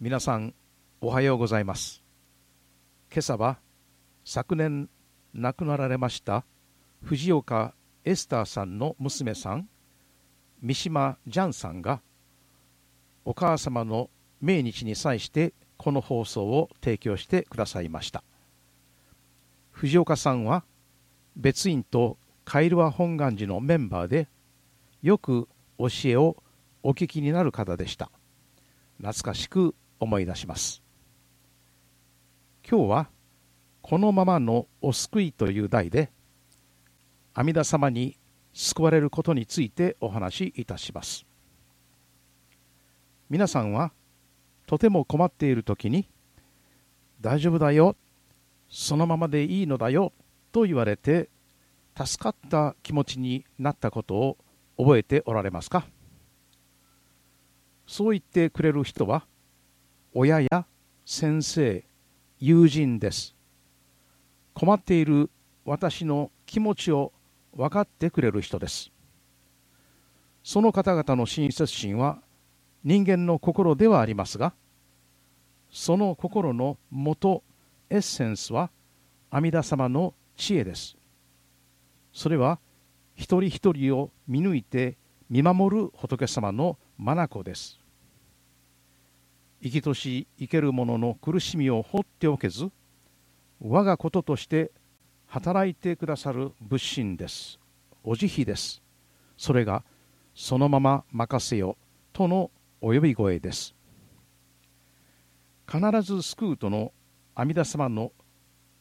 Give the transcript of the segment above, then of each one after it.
皆さんおはようございます。今朝は昨年亡くなられました藤岡エスターさんの娘さん三島ジャンさんがお母様の命日に際してこの放送を提供してくださいました。藤岡さんは別院とカイルワ本願寺のメンバーでよく教えをお聞きになる方でした。懐かしく思い出します。今日はこのままのお救いという題で阿弥陀様に救われることについてお話しいたします。皆さんはとても困っている時に大丈夫だよそのままでいいのだよと言われて助かった気持ちになったことを覚えておられますか？そう言ってくれる人は親や先生友人です。困っている私の気持ちを分かってくれる人です。その方々の親切心は人間の心ではありますがその心の元エッセンスは阿弥陀様の知恵です。それは一人一人を見抜いて見守る仏様の眼です。生きとし生ける者の苦しみを放っておけず我がこととして働いてくださる仏心です。お慈悲です。それがそのまま任せよとのお呼び声です。必ず救うとの阿弥陀様の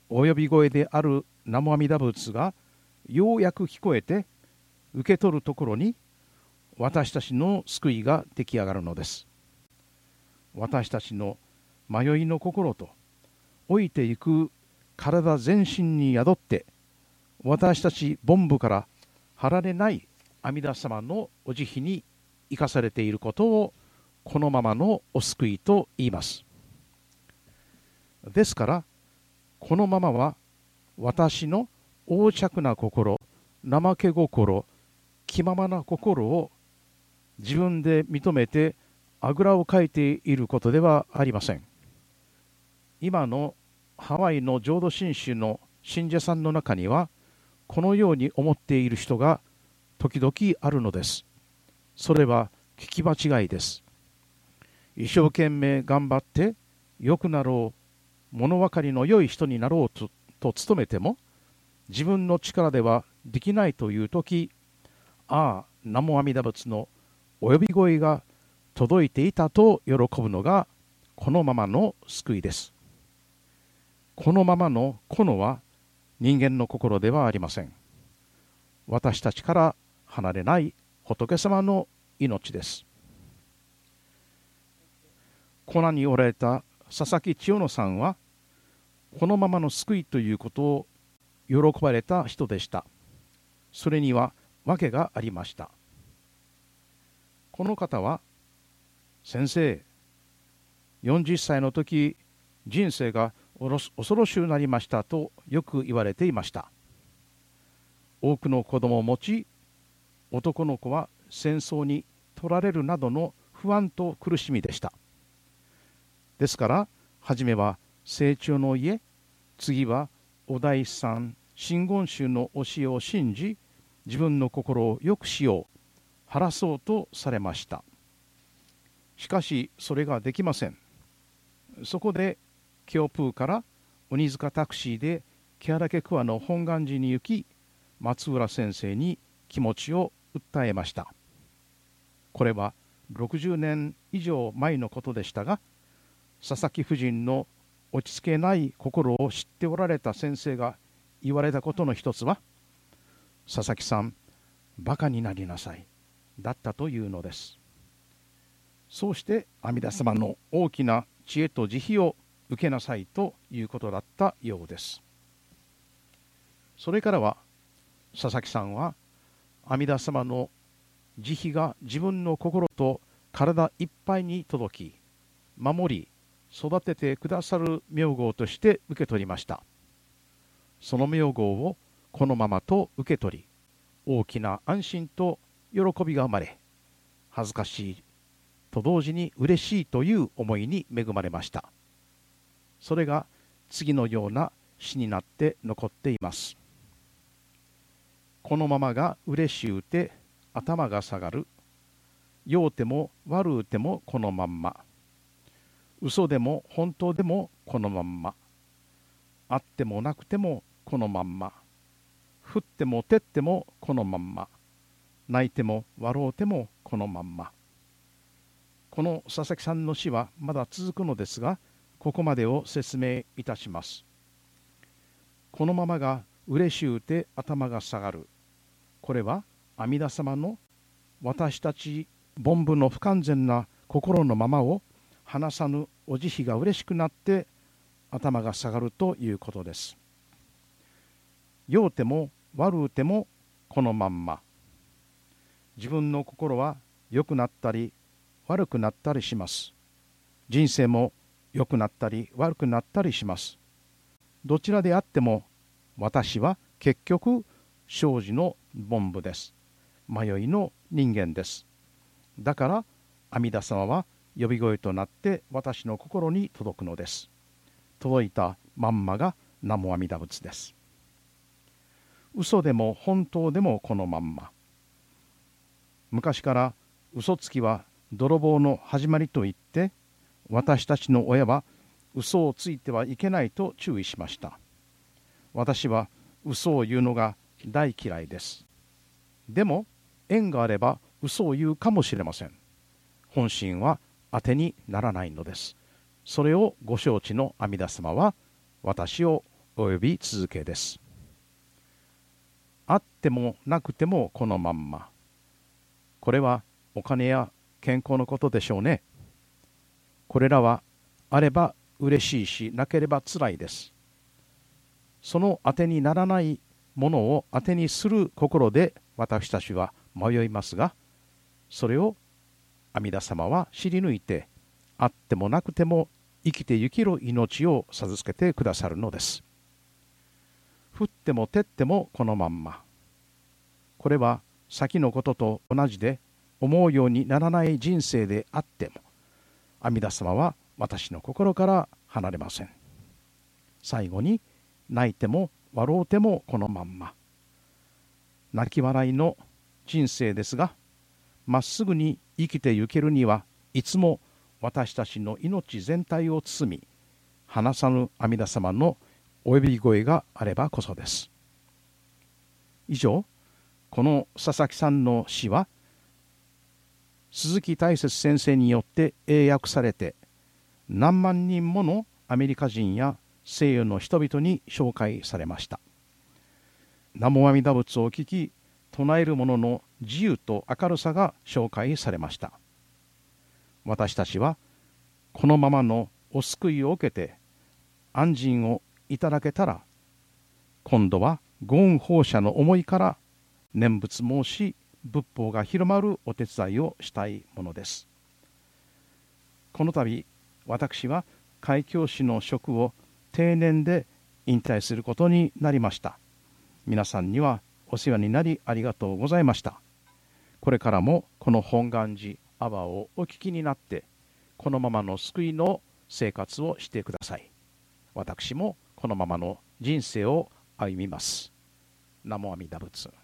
お呼び声である南無阿弥陀仏がようやく聞こえて受け取るところに私たちの救いが出来上がるのです。私たちの迷いの心と老いていく体全身に宿って私たち凡夫から張られない阿弥陀様のお慈悲に生かされていることをこのままのお救いと言います。ですからこのままは私の横着な心怠け心気ままな心を自分で認めてあぐらをかいていることではありません。今のハワイの浄土真宗の信者さんの中にはこのように思っている人が時々あるのです。それは聞き間違いです。一生懸命頑張って良くなろう物分かりの良い人になろうとと努めても自分の力ではできないという時ああ南無阿弥陀仏のお呼び声が届いていたと喜ぶのがこのままの救いです。このままのこのは人間の心ではありません。私たちから離れない仏様の命です。粉におられた佐々木千代野さんはこのままの救いということを喜ばれた人でした。それには訳がありました。この方は先生40歳の時人生が恐ろしゅうなりましたとよく言われていました。多くの子供を持ち男の子は戦争に取られるなどの不安と苦しみでした。ですから初めは成長の家次はお大師さん真言宗の教えを信じ自分の心を良くしよう晴らそうとされました。しかしそれができません。そこで京風から鬼塚タクシーで木原家桑の本願寺に行き松浦先生に気持ちを訴えました。これは60年以上前のことでしたが佐々木夫人の落ち着けない心を知っておられた先生が言われたことの一つは佐々木さんバカになりなさいだったというのです。そうして阿弥陀様の大きな知恵と慈悲を受けなさいということだったようです。それからは佐々木さんは阿弥陀様の慈悲が自分の心と体いっぱいに届き守り育ててくださる名号として受け取りました。その名号をこのままと受け取り大きな安心と喜びが生まれ恥ずかしいと同時に嬉しいという思いに恵まれました。それが次のような詩になって残っています。このままが嬉しうて頭が下がる。酔うても悪うてもこのまんま。嘘でも本当でもこのまんま。あってもなくてもこのまんま。降っても照ってもこのまんま。泣いても笑うてもこのまんま。この佐々木さんの詩はまだ続くのですがここまでを説明いたします。このままが嬉しゅうて頭が下がる。これは阿弥陀様の私たち凡夫の不完全な心のままを話さぬお慈悲が嬉しくなって頭が下がるということです。酔うても悪うてもこのまんま。自分の心は良くなったり悪くなったりします。人生も良くなったり悪くなったりします。どちらであっても私は結局生じの凡夫です。迷いの人間です。だから阿弥陀様は呼び声となって私の心に届くのです。届いたまんまが南無阿弥陀仏です。嘘でも本当でもこのまんま。昔から嘘つきは泥棒の始まりと言って私たちの親は嘘をついてはいけないと注意しました。私は嘘を言うのが大嫌いです。でも縁があれば嘘を言うかもしれません。本心は当てにならないのです。それをご承知の阿弥陀様は私をお呼び続けです。あってもなくてもこのまんま。これはお金や健康のことでしょうね。これらはあれば嬉しいしなければつらいです。その当てにならないものを当てにする心で私たちは迷いますがそれを阿弥陀様は知り抜いてあってもなくても生きてゆきる命を授けてくださるのです。降っても照ってもこのまんま。これは先のことと同じで思うようにならない人生であっても阿弥陀様は私の心から離れません。最後に泣いても笑うてもこのまんま。泣き笑いの人生ですがまっすぐに生きてゆけるにはいつも私たちの命全体を包み離さぬ阿弥陀様のお呼び声があればこそです。以上この佐々木さんの詩は鈴木大拙先生によって英訳されて何万人ものアメリカ人や西洋の人々に紹介されました。南無阿弥陀仏を聞き唱える者の自由と明るさが紹介されました。私たちはこのままのお救いを受けて安心をいただけたら今度は御運放射の思いから念仏申し仏法が広まるお手伝いをしたいものです。この度私は開教師の職を定年で引退することになりました。皆さんにはお世話になりありがとうございました。これからもこの本願寺アバをお聞きになってこのままの救いの生活をしてください。私もこのままの人生を歩みます。南無阿弥陀仏。